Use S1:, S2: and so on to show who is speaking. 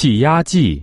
S1: 气压计。